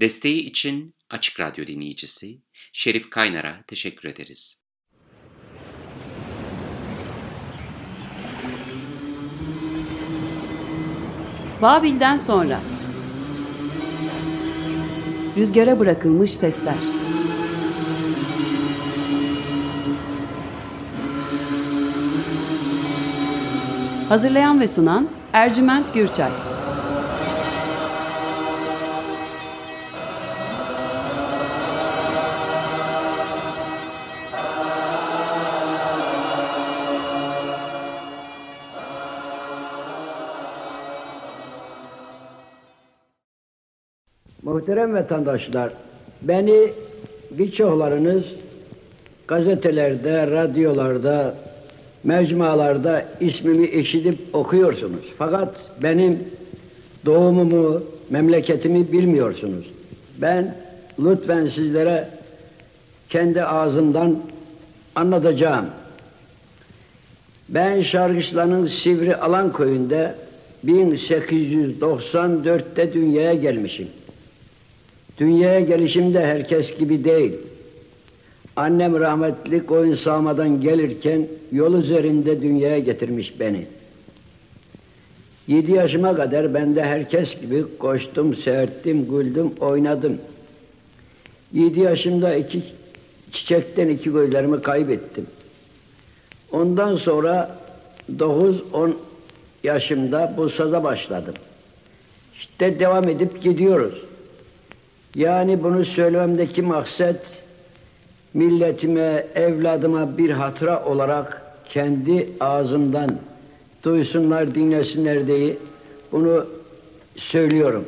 Desteği için Açık Radyo dinleyicisi Şerif Kaynar'a teşekkür ederiz. Babil'den sonra. Rüzgara bırakılmış sesler. Hazırlayan ve sunan Ercüment Gürçay Muhterem vatandaşlar, beni birçoklarınız gazetelerde, radyolarda, mecmualarda ismimi işitip okuyorsunuz. Fakat benim doğumumu, memleketimi bilmiyorsunuz. Ben lütfen sizlere kendi ağzımdan anlatacağım. Ben Şarkışla'nın Sivri Alan köyünde 1894'te dünyaya gelmişim. Dünyaya gelişimde herkes gibi değil. Annem rahmetli koyun sağmadan gelirken yol üzerinde dünyaya getirmiş beni. Yedi yaşıma kadar ben de herkes gibi koştum, seyrettim, güldüm, oynadım. Yedi yaşımda iki çiçekten iki gözlerimi kaybettim. Ondan sonra dokuz, on yaşımda bu saza başladım. İşte devam edip gidiyoruz. Yani bunu söylememdeki maksat milletime, evladıma bir hatıra olarak kendi ağzımdan duysunlar, dinlesinler diye bunu söylüyorum.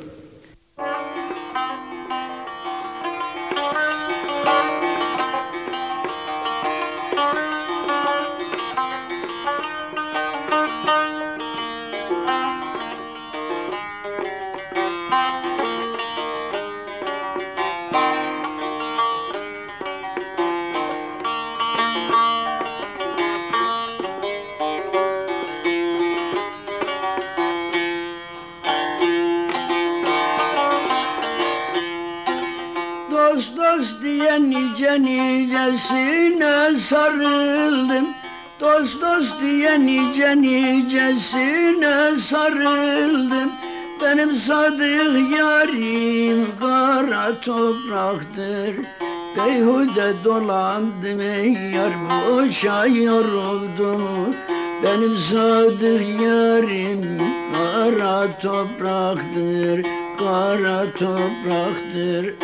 Beyhude dolandım ey yar boşa yoruldum Benim sadık yarim kara topraktır Kara topraktır.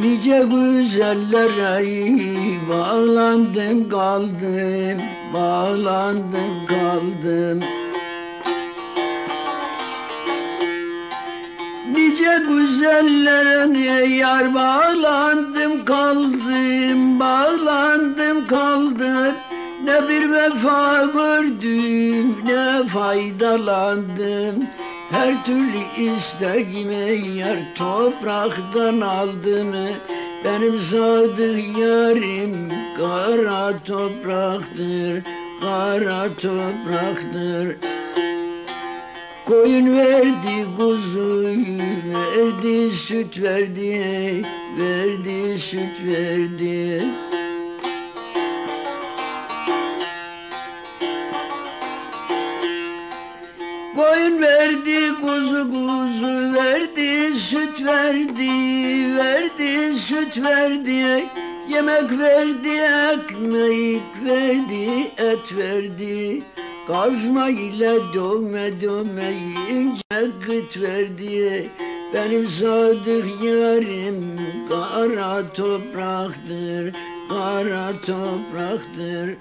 Nice güzellere bağlandım kaldım Bağlandım kaldım Nice güzellere yar bağlandım kaldım Bağlandım kaldım. Ne bir vefa gördüm ne faydalandım. Her türlü isteğimi yar topraktan aldım. Benim sadık yarim kara topraktır Kara topraktır Koyun verdi kuzuyu verdi süt verdi Verdi süt verdi Koyun verdi, kuzu kuzu verdi, süt verdi, verdi, süt verdi. Yemek verdi, ekmek verdi, et verdi. Kazma ile dövme dövme ince gıt verdi. Benim sadık yarim kara topraktır, kara topraktır.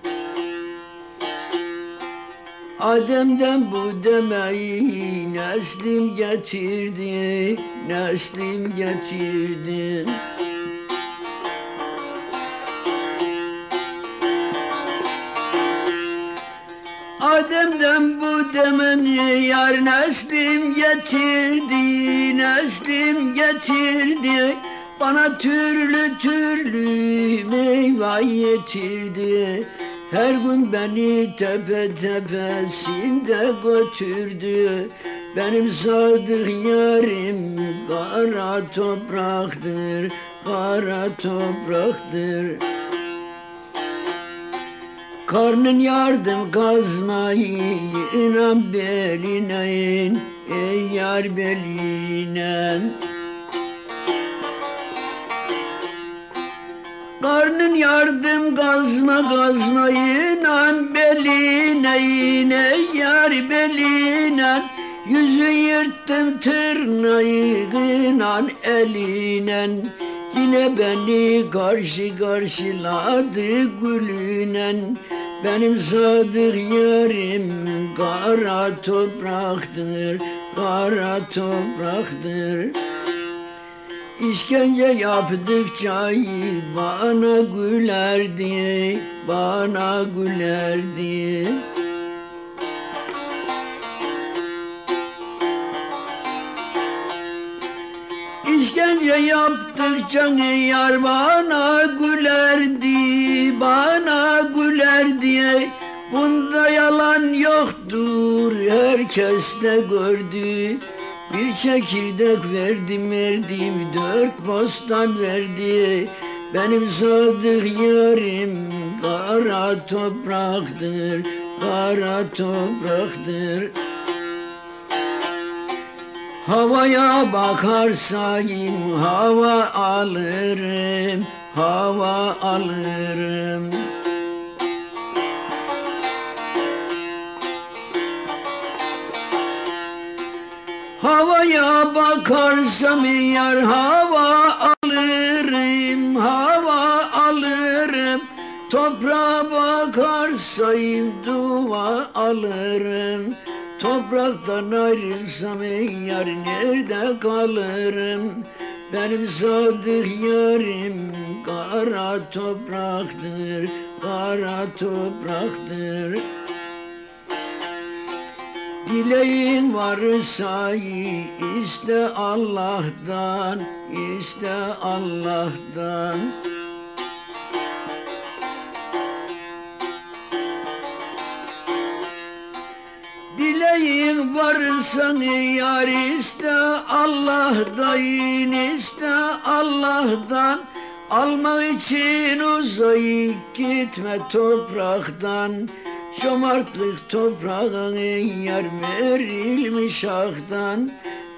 Adem'den bu demeyi neslim getirdi, neslim getirdi. Adem'den bu demeni yar neslim getirdi, neslim getirdi. Bana türlü türlü meyve getirdi. Her gün beni tepe tepesinde götürdü Benim sadık yarim kara topraktır, kara topraktır. Karnın yardım kazmayı inan beline in, ey yar beline. Karnın yardım gazma gazma inan beline yine yar beline Yüzü yırttım tırnağı inan eline Yine beni karşı karşıladı gülünen Benim sadık yarim kara topraktır Kara topraktır İşkence yaptıkça bana gülerdi, bana gülerdi. İşkence yaptıkça yar bana gülerdi, bana gülerdi. Bunda yalan yoktur, herkes de gördü. Bir çekirdek verdim verdim, dört bostan verdi. Benim sadık yarim kara topraktır, kara topraktır. Havaya bakarsayım hava alırım, hava alırım. Havaya bakarsam yar hava alırım, hava alırım. Toprağa bakarsayım dua alırım. Topraktan ayrılsam yar nerede kalırım? Benim sadık yarim kara topraktır, kara topraktır. Dileğin varsa iste Allah'tan, iste Allah'tan. Dileğin varsa yar iste Allah'tan, iste Allah'tan. Almak için uzayıp gitme topraktan. Şomartlık toprağın yar verilmiş aktan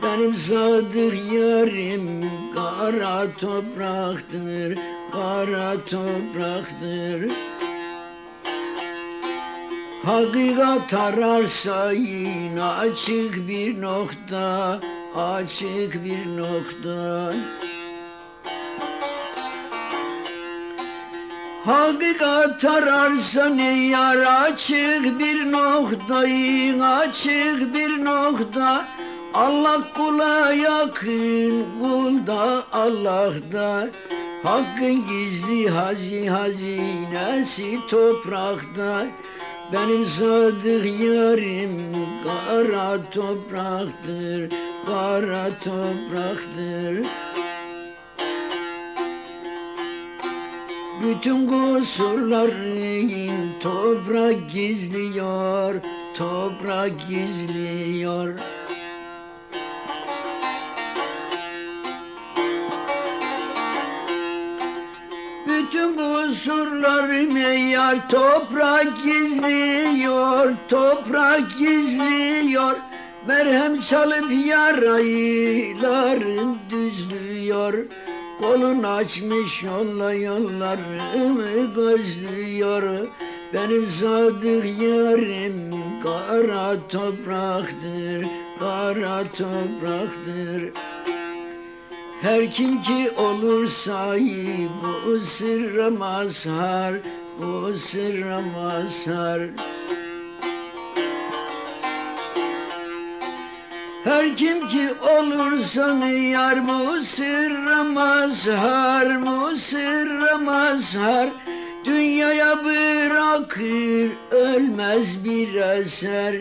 Benim sadık yarim kara topraktır, kara topraktır Hakikat ararsa yine açık bir nokta, açık bir nokta. Hakikat ararsan yar açık bir noktayı açık bir nokta. Allah kula yakın kul da Allah'ta Hakkın gizli hazi hazinesi toprakta Benim sadık yarim kara topraktır Kara topraktır Bütün kusurların toprak gizliyor, toprak gizliyor. Bütün kusurlarımı yar toprak gizliyor, toprak gizliyor. Merhem çalıp yaraylarım düzlüyor. Kolun açmış yolla yollarımı gözlüyor Benim sadık yarim kara topraktır Kara topraktır Her kim ki olursa bu sırra mazhar Bu sırra mazhar. Her kim ki olursa yar bu sırra mazhar Bu sırra mazhar. Dünyaya bırakır ölmez bir eser.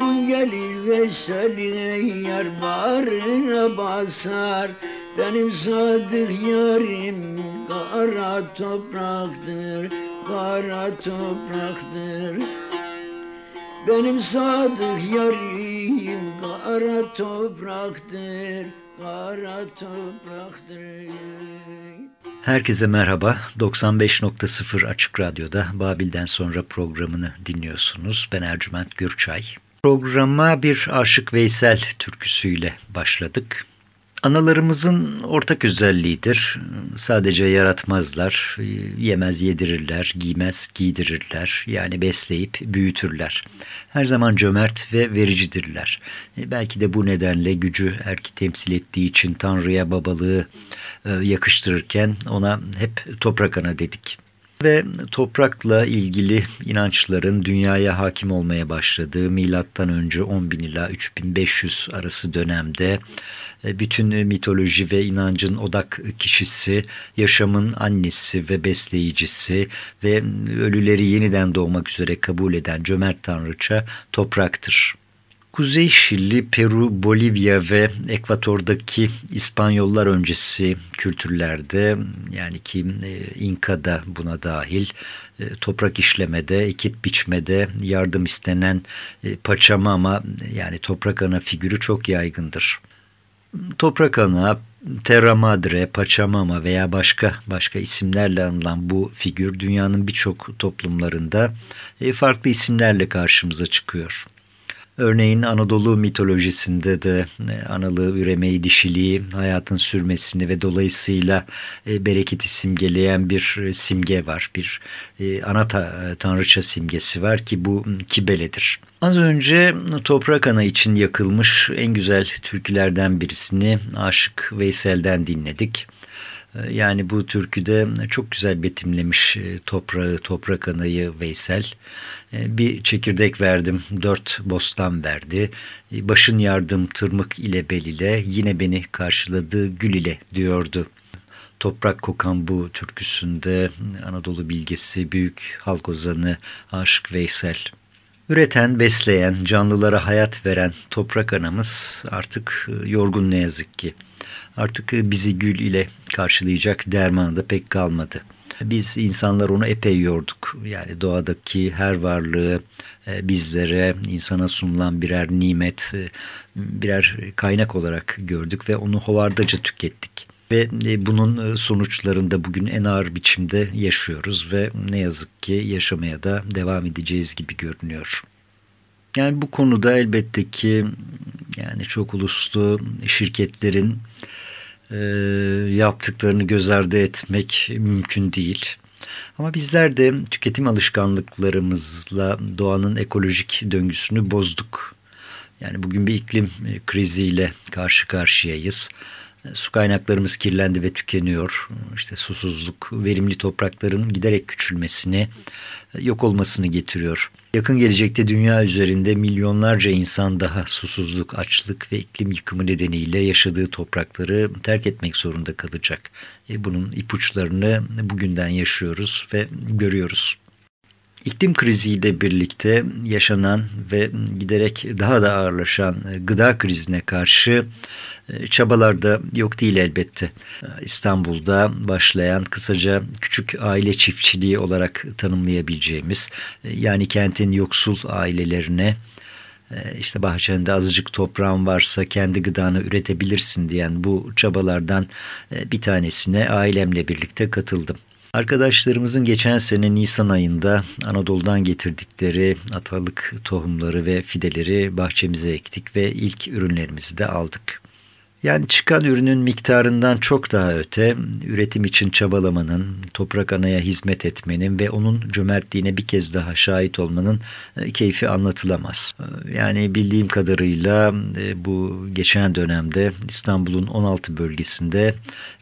Bu gelir veseline yar bağrına basar Benim sadık yarim kara topraktır Kara topraktır benim sadık yarim kara topraktır, kara topraktır. Herkese merhaba. 95.0 Açık Radyo'da Babil'den sonra programını dinliyorsunuz. Ben Ercüment Gürçay. Programa bir Aşık Veysel türküsüyle başladık. Analarımızın ortak özelliğidir. Sadece yaratmazlar, yemez yedirirler, giymez giydirirler. Yani besleyip büyütürler. Her zaman cömert ve vericidirler. E, belki de bu nedenle gücü erki temsil ettiği için Tanrı'ya babalığı e, yakıştırırken ona hep toprak ana dedik ve toprakla ilgili inançların dünyaya hakim olmaya başladığı milattan önce 10.000 ila 3500 arası dönemde e, bütün mitoloji ve inancın odak kişisi, yaşamın annesi ve besleyicisi ve ölüleri yeniden doğmak üzere kabul eden cömert tanrıça topraktır. Kuzey Şili, Peru, Bolivya ve Ekvator'daki İspanyollar öncesi kültürlerde yani ki e, İnka da buna dahil e, toprak işlemede, ekip biçmede yardım istenen e, paçamama yani toprak ana figürü çok yaygındır. Toprak ana, Terra Madre, Pachamama veya başka başka isimlerle anılan bu figür dünyanın birçok toplumlarında farklı isimlerle karşımıza çıkıyor. Örneğin Anadolu mitolojisinde de e, analığı, üremeyi, dişiliği, hayatın sürmesini ve dolayısıyla e, bereketi simgeleyen bir e, simge var. Bir ana tanrıça simgesi var ki bu Kibele'dir. Az önce Toprak Ana için yakılmış en güzel türkülerden birisini Aşık Veysel'den dinledik. Yani bu türküde çok güzel betimlemiş toprağı, toprak anayı Veysel. E, bir çekirdek verdim, dört bostan verdi. E, başın yardım tırmık ile bel ile yine beni karşıladı gül ile diyordu. Toprak kokan bu türküsünde Anadolu bilgesi büyük halk ozanı Aşık Veysel. Üreten, besleyen, canlılara hayat veren toprak anamız artık e, yorgun ne yazık ki. Artık bizi gül ile karşılayacak dermanı da pek kalmadı. Biz insanlar onu epey yorduk. Yani doğadaki her varlığı e, bizlere, insana sunulan birer nimet, e, birer kaynak olarak gördük ve onu hovardaca tükettik. Ve e, bunun sonuçlarında bugün en ağır biçimde yaşıyoruz ve ne yazık ki yaşamaya da devam edeceğiz gibi görünüyor. Yani bu konuda elbette ki yani çok uluslu şirketlerin e, yaptıklarını göz ardı etmek mümkün değil. Ama bizler de tüketim alışkanlıklarımızla doğanın ekolojik döngüsünü bozduk. Yani bugün bir iklim e, kriziyle karşı karşıyayız. E, su kaynaklarımız kirlendi ve tükeniyor. İşte susuzluk, verimli toprakların giderek küçülmesini, e, yok olmasını getiriyor. Yakın gelecekte dünya üzerinde milyonlarca insan daha susuzluk, açlık ve iklim yıkımı nedeniyle yaşadığı toprakları terk etmek zorunda kalacak. E, bunun ipuçlarını bugünden yaşıyoruz ve görüyoruz. İklim kriziyle birlikte yaşanan ve giderek daha da ağırlaşan gıda krizine karşı e, çabalar da yok değil elbette. E, İstanbul'da başlayan kısaca küçük aile çiftçiliği olarak tanımlayabileceğimiz e, yani kentin yoksul ailelerine işte bahçende azıcık toprağın varsa kendi gıdanı üretebilirsin diyen bu çabalardan bir tanesine ailemle birlikte katıldım. Arkadaşlarımızın geçen sene Nisan ayında Anadolu'dan getirdikleri atalık tohumları ve fideleri bahçemize ektik ve ilk ürünlerimizi de aldık. Yani çıkan ürünün miktarından çok daha öte üretim için çabalamanın, toprak anaya hizmet etmenin ve onun cömertliğine bir kez daha şahit olmanın e, keyfi anlatılamaz. E, yani bildiğim kadarıyla e, bu geçen dönemde İstanbul'un 16 bölgesinde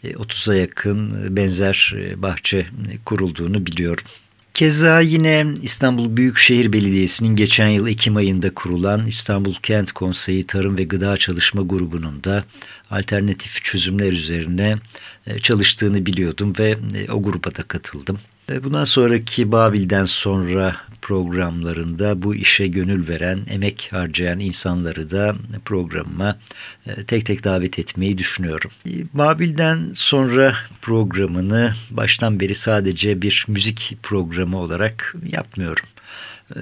30'a yakın benzer bahçe kurulduğunu biliyorum. Keza yine İstanbul Büyükşehir Belediyesi'nin geçen yıl Ekim ayında kurulan İstanbul Kent Konseyi Tarım ve Gıda Çalışma Grubu'nun da alternatif çözümler üzerine e, çalıştığını biliyordum ve e, o gruba da katıldım. Bundan sonraki Babil'den sonra programlarında bu işe gönül veren, emek harcayan insanları da programıma e, tek tek davet etmeyi düşünüyorum. Babil'den sonra programını baştan beri sadece bir müzik programı olarak yapmıyorum.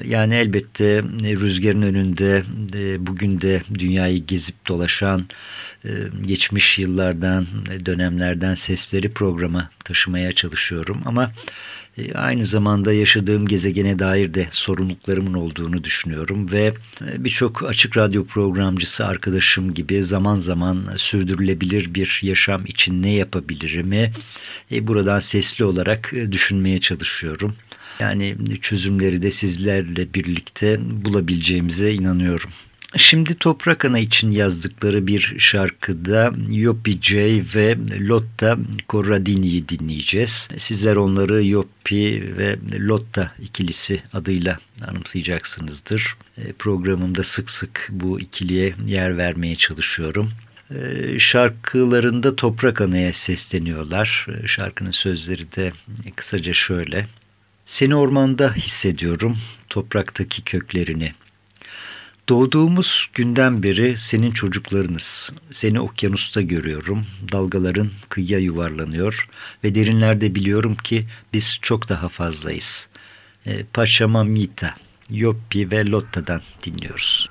Yani elbette rüzgarın önünde bugün de dünyayı gezip dolaşan e, geçmiş yıllardan, dönemlerden sesleri programa taşımaya çalışıyorum. Ama e, aynı zamanda yaşadığım gezegene dair de sorumluluklarımın olduğunu düşünüyorum ve e, birçok açık radyo programcısı arkadaşım gibi zaman zaman sürdürülebilir bir yaşam için ne yapabilirimi buradan sesli olarak düşünmeye çalışıyorum. Yani çözümleri de sizlerle birlikte bulabileceğimize inanıyorum. Şimdi Toprak Ana için yazdıkları bir şarkıda Yoppi J ve Lotta Corradini'yi dinleyeceğiz. Sizler onları Yoppi ve Lotta ikilisi adıyla anımsayacaksınızdır. E, programımda sık sık bu ikiliye yer vermeye çalışıyorum. E, şarkılarında Toprak Ana'ya sesleniyorlar. E, şarkının sözleri de kısaca şöyle. Seni ormanda hissediyorum, topraktaki köklerini. Doğduğumuz günden beri senin çocuklarınız. Seni okyanusta görüyorum. Dalgaların kıyıya yuvarlanıyor ve derinlerde biliyorum ki biz çok daha fazlayız. E, Paşamamita, Yoppi ve Lotta'dan dinliyoruz.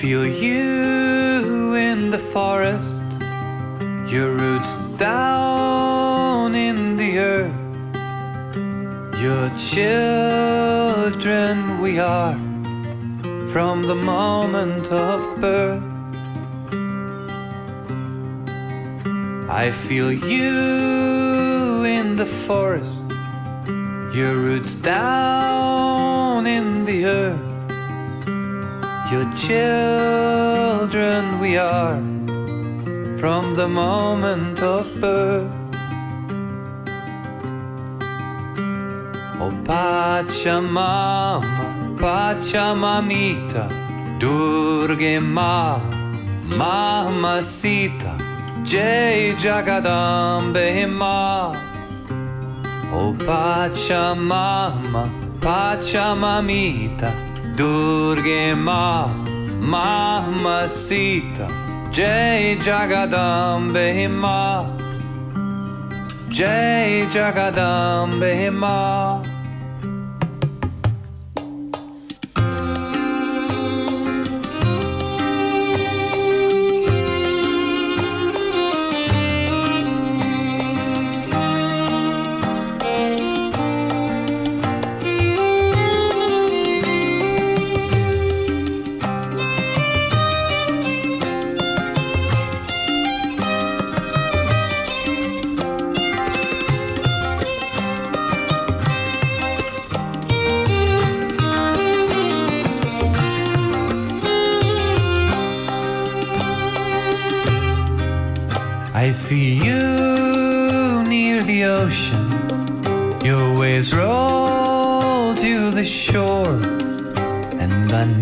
Feel you in the forest, your roots down in the earth. Your children we are from the moment of birth. I feel you in the forest, your roots down in the earth. Your children we are from the moment of birth. Oh Pachamama, Pachamamita, Durge Ma, Mamacita, Jai Jagadambe Ma. Oh Pachamama, Pachamamita, Ma, Mamacita, Jai Jagadambe Ma, Jai Jagadambe Ma.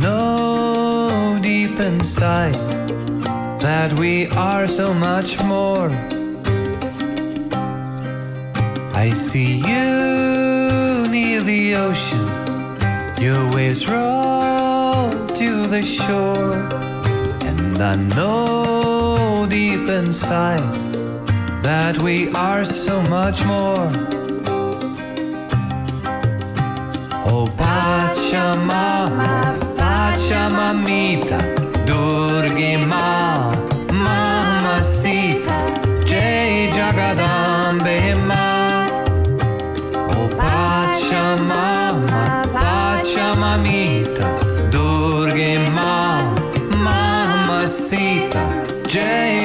Know deep inside that we are so much more. I see you near the ocean. Your waves roll to the shore. And I know deep inside that we are so much more. Oh Pachamama, Pachamamita, Durge Ma, Mamacita, Jai Jagadambe Ma. Oh Pachamama, Pachamamita, Durge Ma, Mamacita, Jai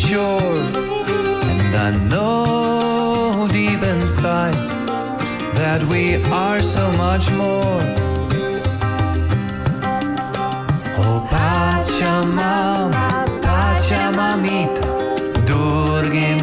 shore, and I know deep inside that we are so much more. Oh Pachamama, Pachamamita, Durga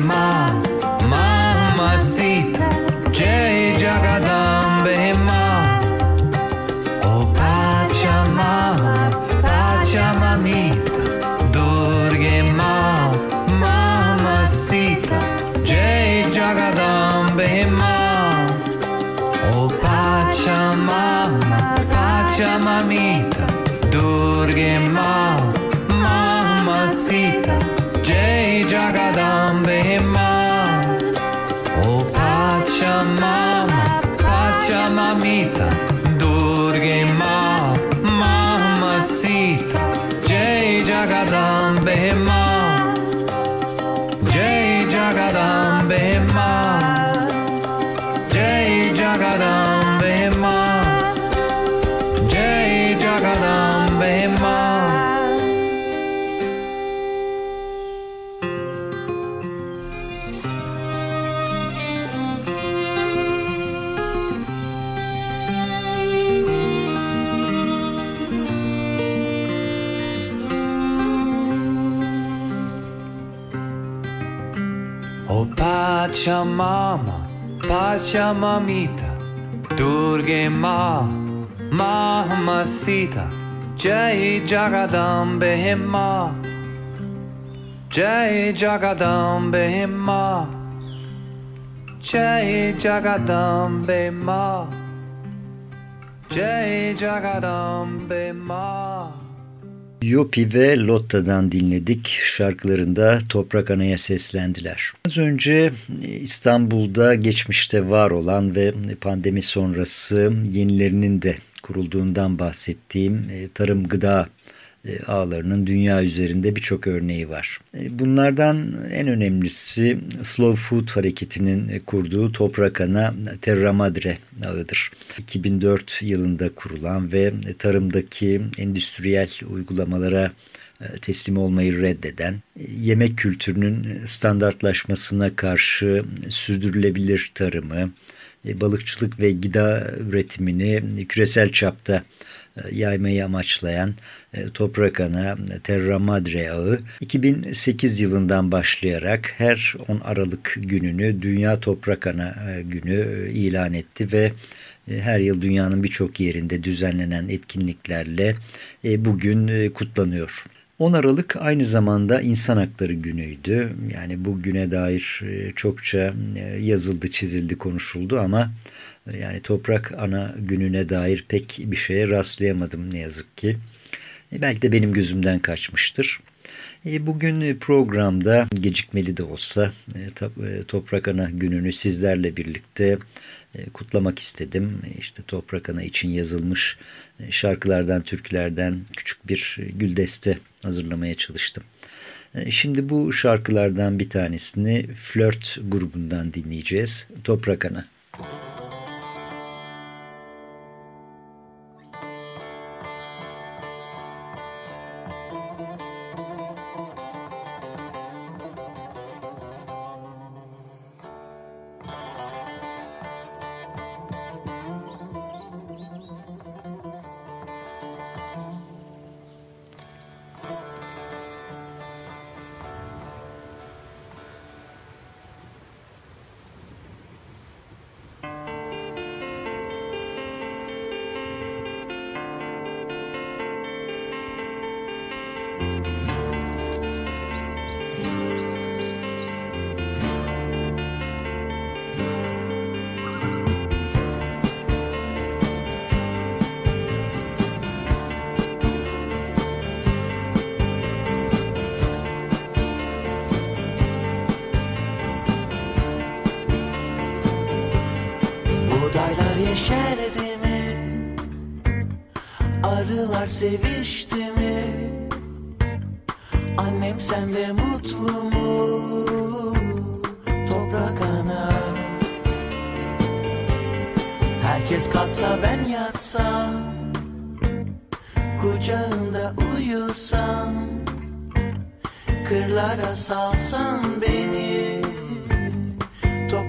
Pachamama, Pachamamita, Durga Ma, Mamacita, Jai Jagadambe Ma, Jai Jagadambe Ma, Jai Jagadambe Ma, Jai Jagadambe Ma. Yopi ve Lotta'dan dinledik. Şarkılarında Toprak Ana'ya seslendiler. Az önce İstanbul'da geçmişte var olan ve pandemi sonrası yenilerinin de kurulduğundan bahsettiğim e, tarım gıda e, ağlarının dünya üzerinde birçok örneği var. E, bunlardan en önemlisi Slow Food hareketinin kurduğu Toprak Ana Terra Madre ağıdır. 2004 yılında kurulan ve tarımdaki endüstriyel uygulamalara teslim olmayı reddeden, yemek kültürünün standartlaşmasına karşı sürdürülebilir tarımı, balıkçılık ve gıda üretimini küresel çapta yaymayı amaçlayan Toprak Ana Terra Madre Ağı 2008 yılından başlayarak her 10 Aralık gününü Dünya Toprak Ana günü ilan etti ve her yıl dünyanın birçok yerinde düzenlenen etkinliklerle bugün kutlanıyor. 10 Aralık aynı zamanda İnsan Hakları Günü'ydü. Yani bu güne dair çokça yazıldı, çizildi, konuşuldu ama yani Toprak Ana Günü'ne dair pek bir şeye rastlayamadım ne yazık ki. Belki de benim gözümden kaçmıştır. Bugün programda gecikmeli de olsa Toprak Ana Günü'nü sizlerle birlikte kutlamak istedim. İşte Toprak Ana için yazılmış şarkılardan, türkülerden küçük bir güldeste hazırlamaya çalıştım. Şimdi bu şarkılardan bir tanesini Flört grubundan dinleyeceğiz. Toprak Ana. Müzik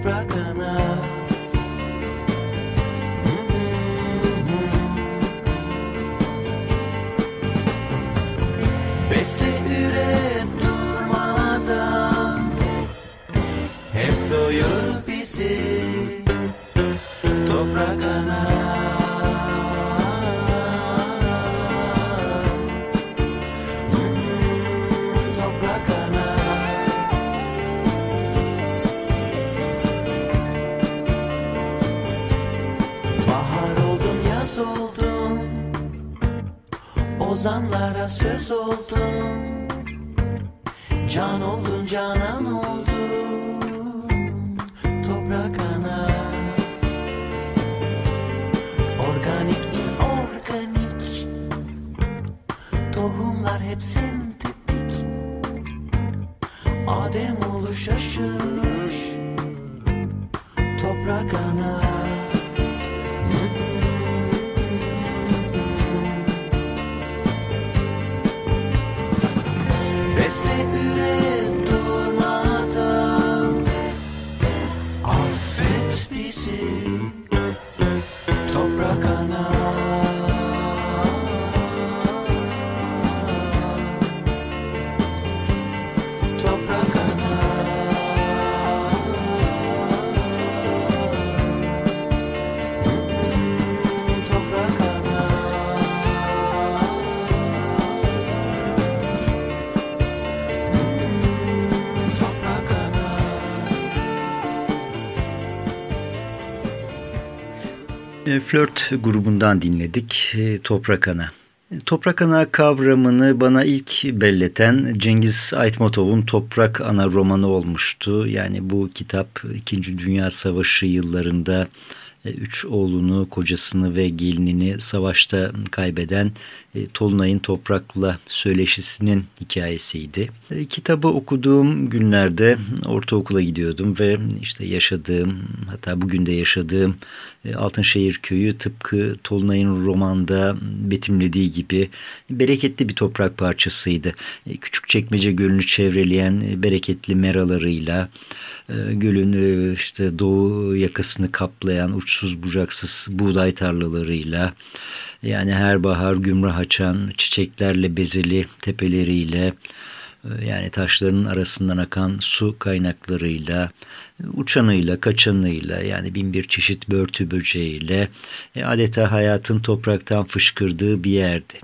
Toprak ana Besle Flört grubundan dinledik e, Toprak Ana. E, Toprak Ana kavramını bana ilk belleten Cengiz Aytmatov'un Toprak Ana romanı olmuştu. Yani bu kitap 2. Dünya Savaşı yıllarında e, üç oğlunu, kocasını ve gelinini savaşta kaybeden e, Tolunay'ın Toprak'la söyleşisinin hikayesiydi. E, Kitabı okuduğum günlerde ortaokula gidiyordum ve işte yaşadığım hatta bugün de yaşadığım e, Altınşehir köyü tıpkı Tolunay'ın romanda betimlediği gibi bereketli bir toprak parçasıydı. E, Küçükçekmece Gölü'nü çevreleyen e, bereketli meralarıyla e, gölün e, işte doğu yakasını kaplayan uçsuz bucaksız buğday tarlalarıyla yani her bahar gümrah açan çiçeklerle bezeli tepeleriyle e, yani taşların arasından akan su kaynaklarıyla, uçanıyla, kaçanıyla yani bin bir çeşit börtü böceğiyle e, adeta hayatın topraktan fışkırdığı bir yerdi.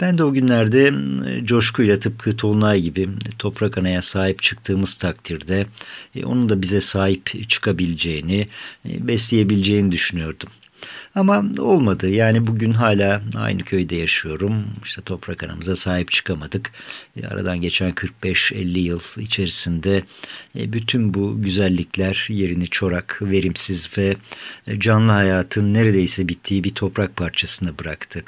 Ben de o günlerde e, coşkuyla tıpkı Tolunay gibi toprak anaya sahip çıktığımız takdirde e, onun da bize sahip çıkabileceğini, e, besleyebileceğini düşünüyordum. Ama olmadı. Yani bugün hala aynı köyde yaşıyorum. İşte toprak anamıza sahip çıkamadık. E, Aradan geçen 45-50 yıl içerisinde e, bütün bu güzellikler yerini çorak, verimsiz ve e, canlı hayatın neredeyse bittiği bir toprak parçasını bıraktı.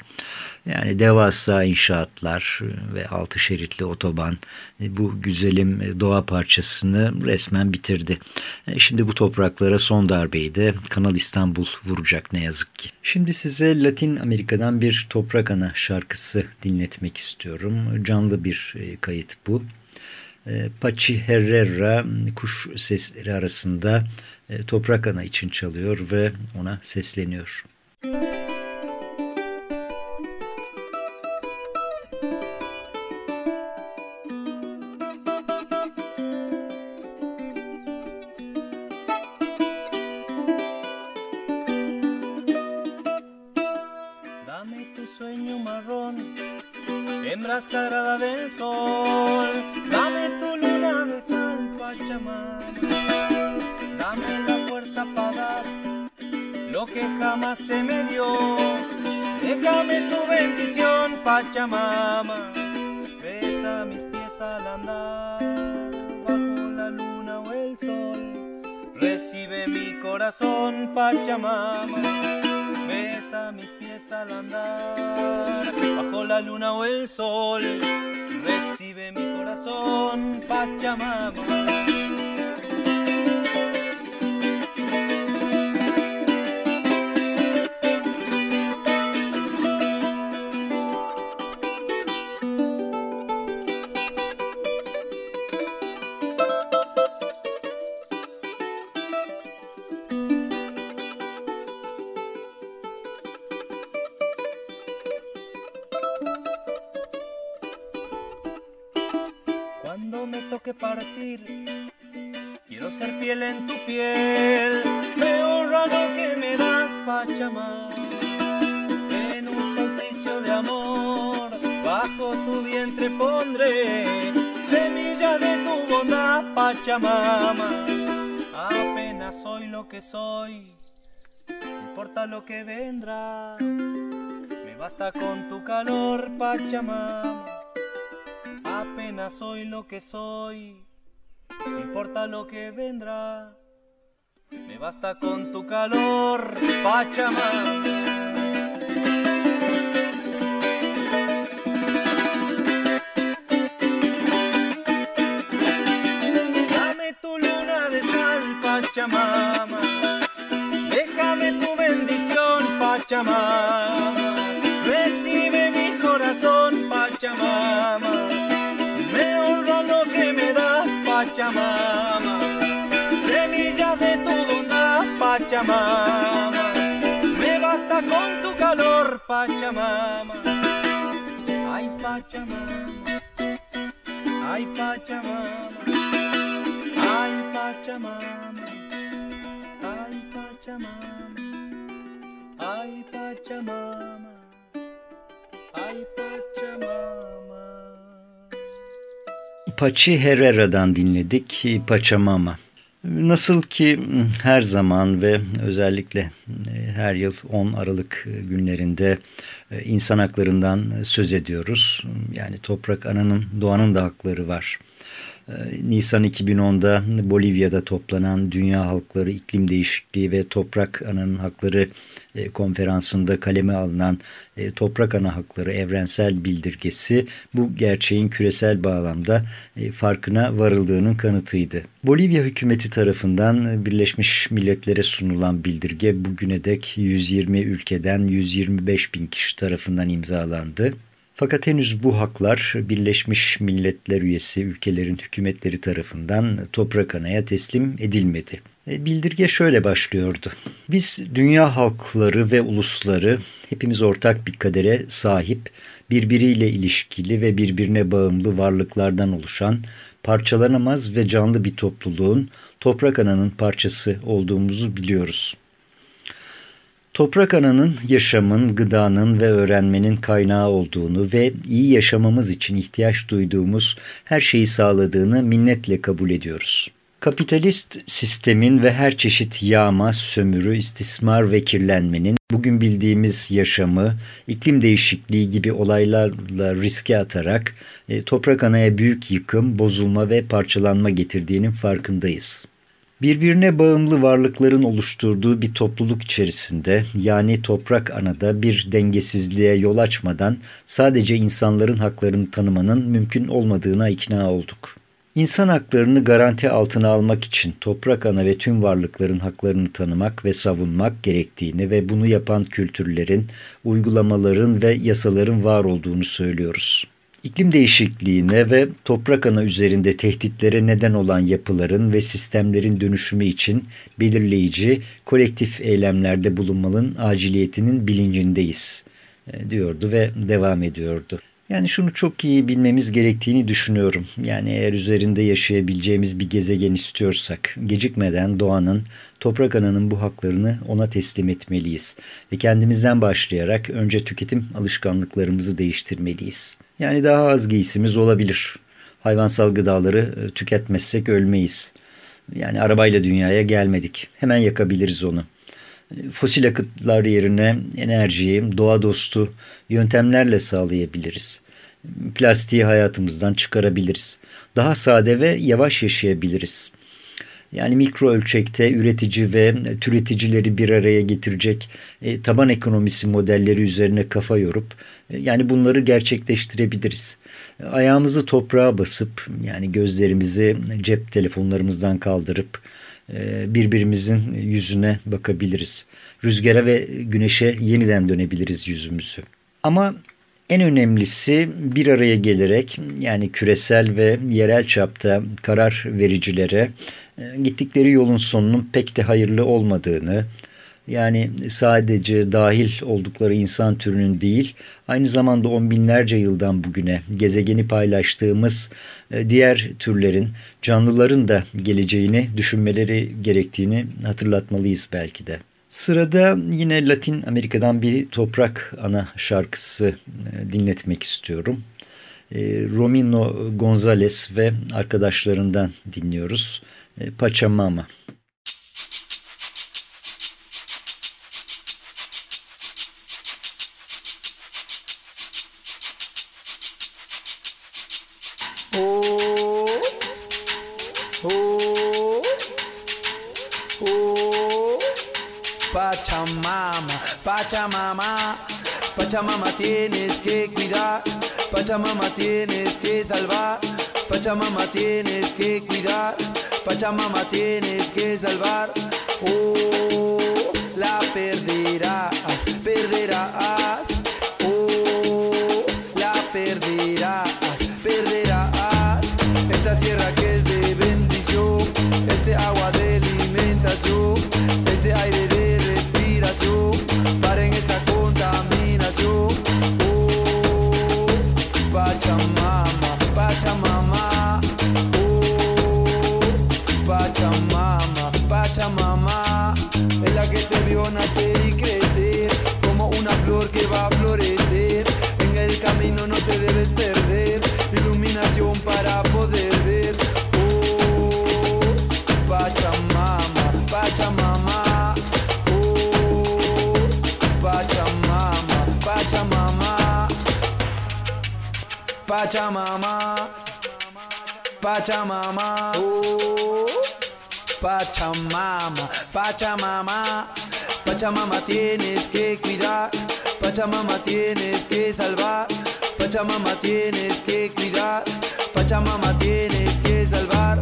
Yani devasa inşaatlar ve altı şeritli otoban e, bu güzelim e, doğa parçasını resmen bitirdi. E, Şimdi bu topraklara son darbeyi de Kanal İstanbul vuracak ne yazık ki. Şimdi size Latin Amerika'dan bir toprak ana şarkısı dinletmek istiyorum. Canlı bir kayıt bu. Pachi Herrera kuş sesleri arasında toprak ana için çalıyor ve ona sesleniyor. Dame Quiero ser piel en tu piel. Me honra lo que me das, Pachamama. En un solsticio de amor, bajo tu vientre pondré semilla de tu bondad, Pachamama. Apenas soy lo que soy, no importa lo que vendrá. Me basta con tu calor, Pachamama. Soy lo que soy, no importa lo que vendrá. Me basta con tu calor, Pachamama. Dame tu luna de sal, Pachamama. Déjame tu bendición, Pachamama. Pachamama. Me basta con tu calor, Pachamama. Ay, Pachamama. Ay, Pachamama. Ay, Pachamama. Ay, Pachamama. Ay, Pachamama. Ay, Pachamama. Pachi Herrera'dan dinledik Pachamama. Nasıl ki her zaman ve özellikle e, her yıl 10 Aralık günlerinde e, insan haklarından söz ediyoruz. Yani toprak ananın, doğanın da hakları var. E, Nisan 2010'da Bolivya'da toplanan Dünya Halkları İklim Değişikliği ve Toprak Ananın Hakları e, konferansında kaleme alınan e, Toprak Ana Hakları Evrensel Bildirgesi bu gerçeğin küresel bağlamda e, farkına varıldığının kanıtıydı. Bolivya hükümeti tarafından Birleşmiş Milletler'e sunulan bildirge bugüne dek 120 ülkeden 125 bin kişi tarafından imzalandı. Fakat henüz bu haklar Birleşmiş Milletler üyesi ülkelerin hükümetleri tarafından toprak anaya teslim edilmedi. E, bildirge şöyle başlıyordu. Biz dünya halkları ve ulusları hepimiz ortak bir kadere sahip, birbiriyle ilişkili ve birbirine bağımlı varlıklardan oluşan parçalanamaz ve canlı bir topluluğun toprak ananın parçası olduğumuzu biliyoruz. Toprak ananın yaşamın, gıdanın ve öğrenmenin kaynağı olduğunu ve iyi yaşamamız için ihtiyaç duyduğumuz her şeyi sağladığını minnetle kabul ediyoruz. Kapitalist sistemin ve her çeşit yağma, sömürü, istismar ve kirlenmenin bugün bildiğimiz yaşamı, iklim değişikliği gibi olaylarla riske atarak e, toprak anaya büyük yıkım, bozulma ve parçalanma getirdiğinin farkındayız. Birbirine bağımlı varlıkların oluşturduğu bir topluluk içerisinde yani toprak anada bir dengesizliğe yol açmadan sadece insanların haklarını tanımanın mümkün olmadığına ikna olduk. İnsan haklarını garanti altına almak için toprak ana ve tüm varlıkların haklarını tanımak ve savunmak gerektiğini ve bunu yapan kültürlerin, uygulamaların ve yasaların var olduğunu söylüyoruz. İklim değişikliğine ve toprak ana üzerinde tehditlere neden olan yapıların ve sistemlerin dönüşümü için belirleyici kolektif eylemlerde bulunmanın aciliyetinin bilincindeyiz e, diyordu ve devam ediyordu. Yani şunu çok iyi bilmemiz gerektiğini düşünüyorum. Yani eğer üzerinde yaşayabileceğimiz bir gezegen istiyorsak gecikmeden doğanın, toprak ananın bu haklarını ona teslim etmeliyiz. Ve kendimizden başlayarak önce tüketim alışkanlıklarımızı değiştirmeliyiz. Yani daha az giysimiz olabilir. Hayvansal gıdaları tüketmezsek ölmeyiz. Yani arabayla dünyaya gelmedik. Hemen yakabiliriz onu fosil yakıtlar yerine enerjiyi doğa dostu yöntemlerle sağlayabiliriz. Plastiği hayatımızdan çıkarabiliriz. Daha sade ve yavaş yaşayabiliriz. Yani mikro ölçekte üretici ve türeticileri bir araya getirecek e, taban ekonomisi modelleri üzerine kafa yorup e, yani bunları gerçekleştirebiliriz. Ayağımızı toprağa basıp yani gözlerimizi cep telefonlarımızdan kaldırıp e, birbirimizin yüzüne bakabiliriz. Rüzgara ve güneşe yeniden dönebiliriz yüzümüzü. Ama en önemlisi bir araya gelerek yani küresel ve yerel çapta karar vericilere e, gittikleri yolun sonunun pek de hayırlı olmadığını, yani sadece dahil oldukları insan türünün değil, aynı zamanda on binlerce yıldan bugüne gezegeni paylaştığımız e, diğer türlerin, canlıların da geleceğini düşünmeleri gerektiğini hatırlatmalıyız belki de. Sırada yine Latin Amerika'dan bir toprak ana şarkısı e, dinletmek istiyorum. E, Romino Gonzalez ve arkadaşlarından dinliyoruz. Pachamama. Pachamama, Pachamama, Pachamama tienes que cuidar, Pachamama tienes que salvar, Pachamama tienes que cuidar, Pachamama tienes que salvar. Oh, la perderás, perderás. Oh, la perderás, perderás. Esta tierra que es de bendición, este agua de alimentación, Pachamama, Pachamama, oh, Pachamama, Pachamama, Pachamama tienes que cuidar, Pachamama tienes que salvar, Pachamama tienes que cuidar, Pachamama tienes que salvar,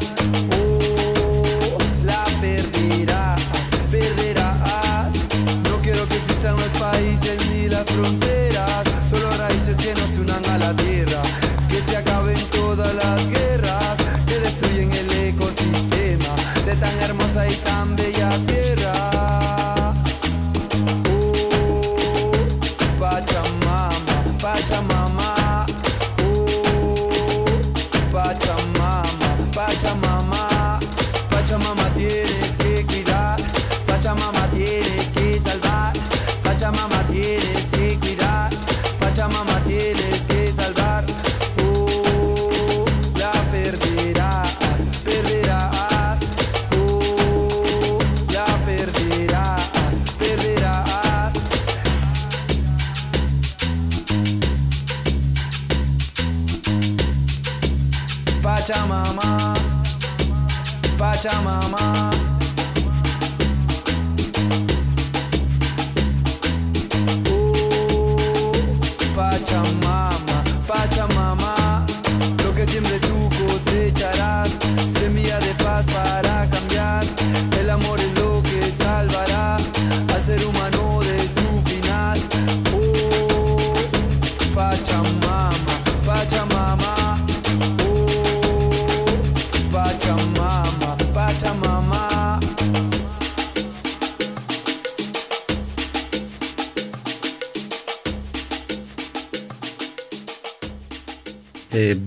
oh, la perderás, perderás, no quiero que existan los países ni las fronteras,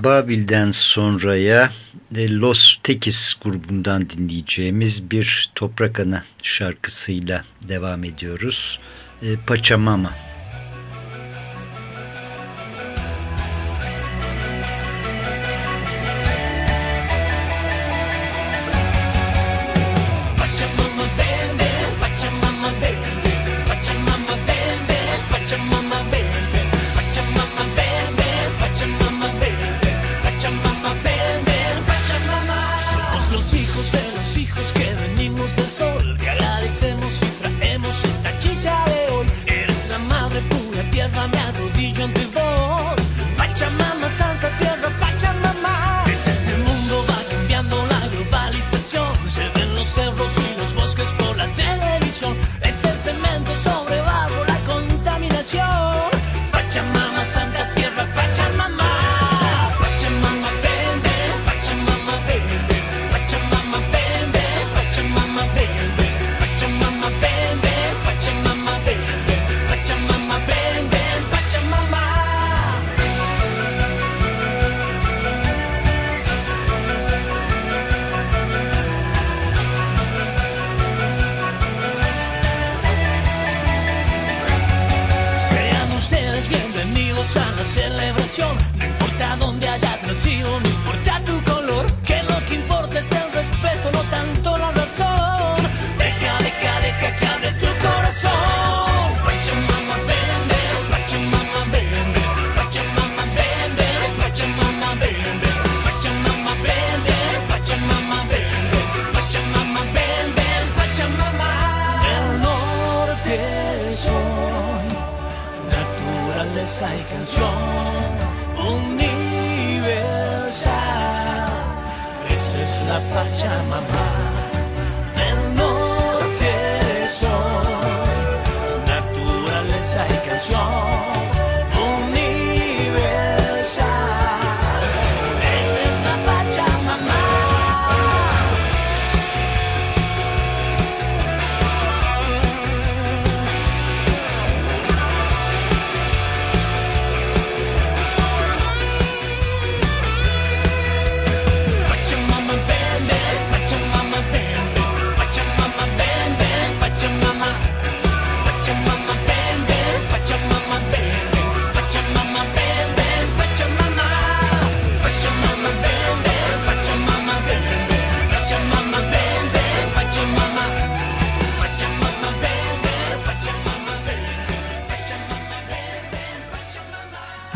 Babil'den sonraya e, Los Tekis grubundan dinleyeceğimiz bir Toprak Ana şarkısıyla devam ediyoruz. E, Pachamama.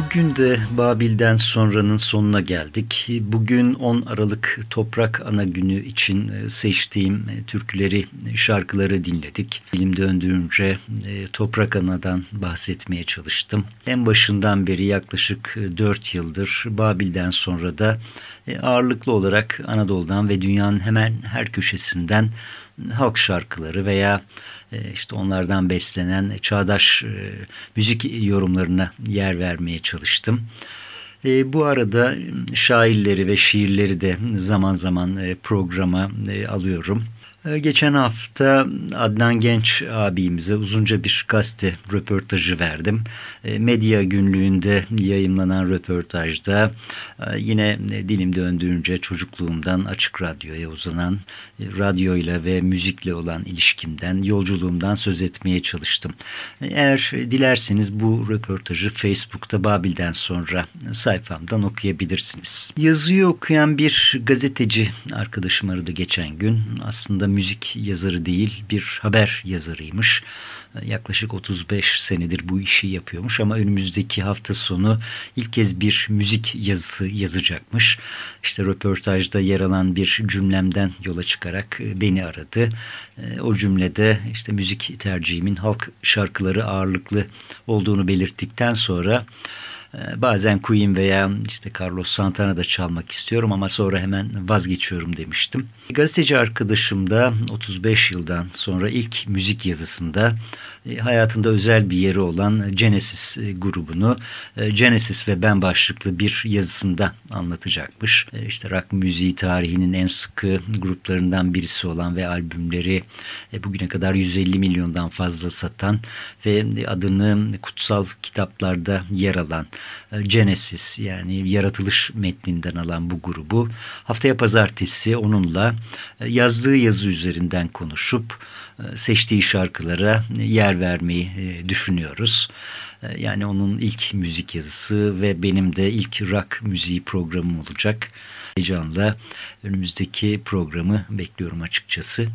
Bugün de Babil'den sonranın sonuna geldik. Bugün 10 Aralık Toprak Ana Günü için e, seçtiğim e, türküleri, e, şarkıları dinledik. Dilim döndüğünce e, Toprak Ana'dan bahsetmeye çalıştım. En başından beri yaklaşık 4 yıldır Babil'den sonra da ağırlıklı olarak Anadolu'dan ve dünyanın hemen her köşesinden halk şarkıları veya e, işte onlardan beslenen çağdaş e, müzik yorumlarına yer vermeye çalıştım. E, bu arada şairleri ve şiirleri de zaman zaman programa alıyorum. E, Geçen hafta Adnan Genç abimize uzunca bir gazete röportajı verdim. E, Medya günlüğünde yayınlanan röportajda e, yine dilim döndüğünce çocukluğumdan açık radyoya uzanan e, radyoyla ve müzikle olan ilişkimden, yolculuğumdan söz etmeye çalıştım. Eğer dilerseniz bu röportajı Facebook'ta Babil'den sonra sayfamdan okuyabilirsiniz. Yazıyı okuyan bir gazeteci arkadaşım aradı geçen gün. Aslında müzik yazarı değil bir haber yazarıymış. Yaklaşık 35 senedir bu işi yapıyormuş ama önümüzdeki hafta sonu ilk kez bir müzik yazısı yazacakmış. İşte röportajda yer alan bir cümlemden yola çıkarak beni aradı. E, O cümlede işte müzik tercihimin halk şarkıları ağırlıklı olduğunu belirttikten sonra Bazen Queen veya işte Carlos Santana da çalmak istiyorum ama sonra hemen vazgeçiyorum demiştim. Gazeteci arkadaşım da 35 yıldan sonra ilk müzik yazısında e, hayatında özel bir yeri olan Genesis e, grubunu e, Genesis ve ben başlıklı bir yazısında anlatacakmış. İşte rock müziği tarihinin en sıkı gruplarından birisi olan ve albümleri bugüne kadar 150 milyondan fazla satan ve adını kutsal kitaplarda yer alan Genesis yani yaratılış metninden alan bu grubu haftaya pazartesi onunla e, yazdığı yazı üzerinden konuşup e, seçtiği şarkılara yer vermeyi e, düşünüyoruz. E, Yani onun ilk müzik yazısı ve benim de ilk rock müziği programım olacak. Heyecanla önümüzdeki programı bekliyorum açıkçası.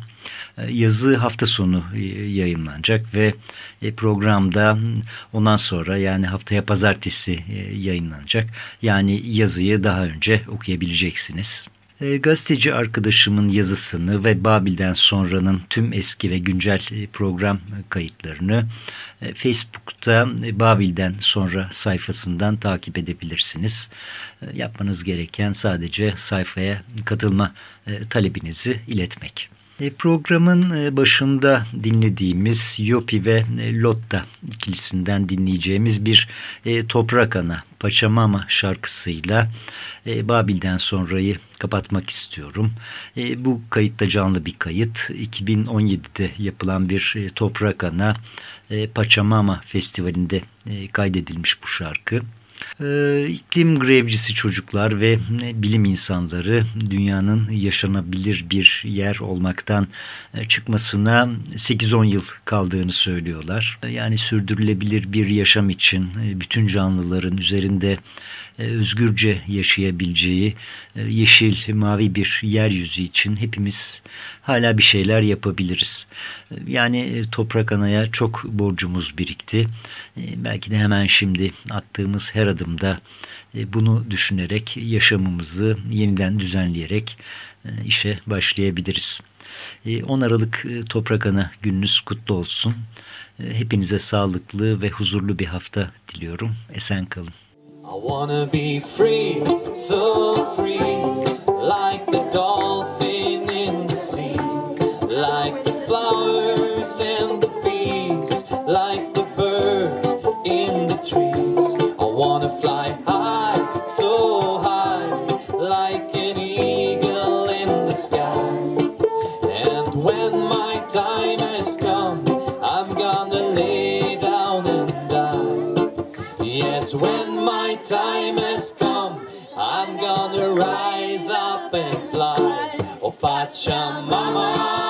E, Yazı hafta sonu e, yayınlanacak ve e, programda ondan sonra yani haftaya pazartesi e, yayınlanacak. Yani yazıyı daha önce okuyabileceksiniz. E, gazeteci arkadaşımın yazısını ve Babil'den sonranın tüm eski ve güncel e, program kayıtlarını e, Facebook'ta e, Babil'den sonra sayfasından takip edebilirsiniz. E, yapmanız gereken sadece sayfaya katılma e, talebinizi iletmek. E, Programın e, başında dinlediğimiz Yopi ve e, Lotta ikilisinden dinleyeceğimiz bir e, Toprak Ana Paçamama şarkısıyla e, Babil'den sonrayı kapatmak istiyorum. E, Bu kayıtta canlı bir kayıt. 2017'de yapılan bir e, Toprak Ana e, Paçamama Festivali'nde e, kaydedilmiş bu şarkı. Ee, iklim grevcisi çocuklar ve e, bilim insanları dünyanın yaşanabilir bir yer olmaktan e, çıkmasına 8-10 yıl kaldığını söylüyorlar. Yani sürdürülebilir bir yaşam için e, bütün canlıların üzerinde e, özgürce yaşayabileceği e, yeşil, mavi bir yeryüzü için hepimiz hala bir şeyler yapabiliriz. E, Yani e, toprak anaya çok borcumuz birikti. E, Belki de hemen şimdi attığımız her adımda e, bunu düşünerek yaşamımızı yeniden düzenleyerek e, işe başlayabiliriz. E, 10 Aralık Toprak Ana gününüz kutlu olsun. Hepinize sağlıklı ve huzurlu bir hafta diliyorum. Esen kalın. I wanna be free, so free, like the wanna fly high, so high, like an eagle in the sky. And when my time has come, I'm gonna lay down and die. Yes, when my time has come, I'm gonna rise up and fly. Oh, Pachamama,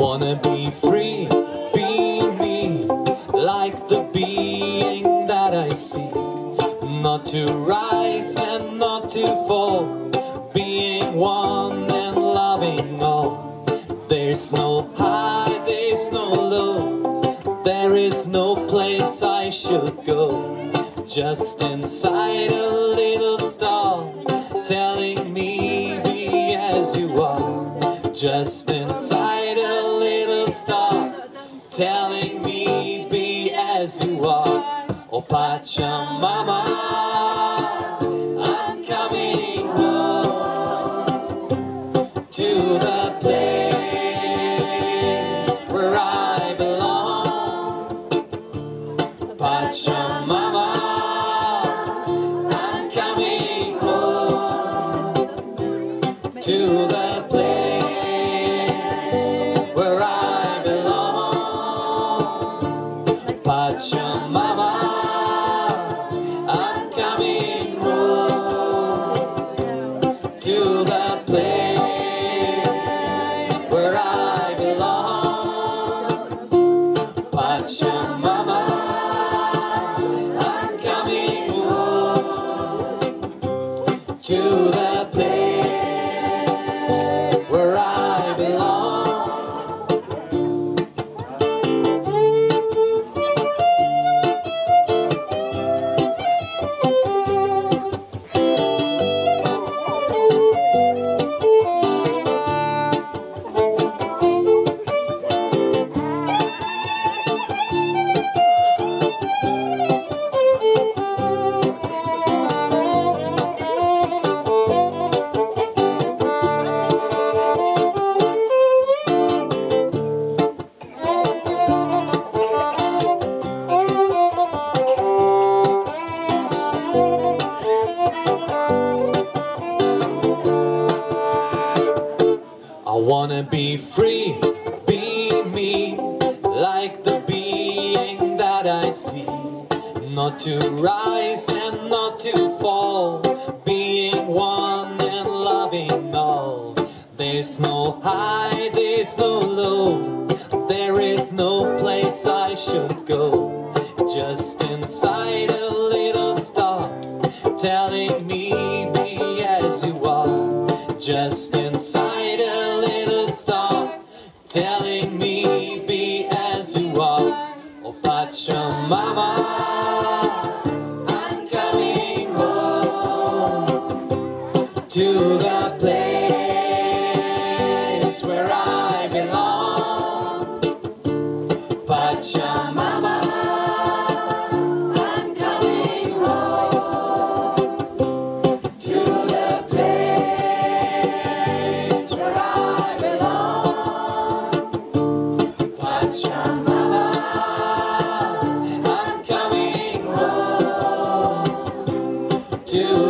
wanna be free, be me, like the being that I see. Not to rise and not to fall, being one and loving all. There's no high, there's no low, there is no place I should go. Just inside a little star, telling me be as you are. Just Pachamama, to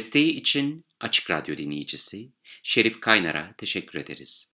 Desteği için Açık Radyo dinleyicisi Şerif Kaynar'a teşekkür ederiz.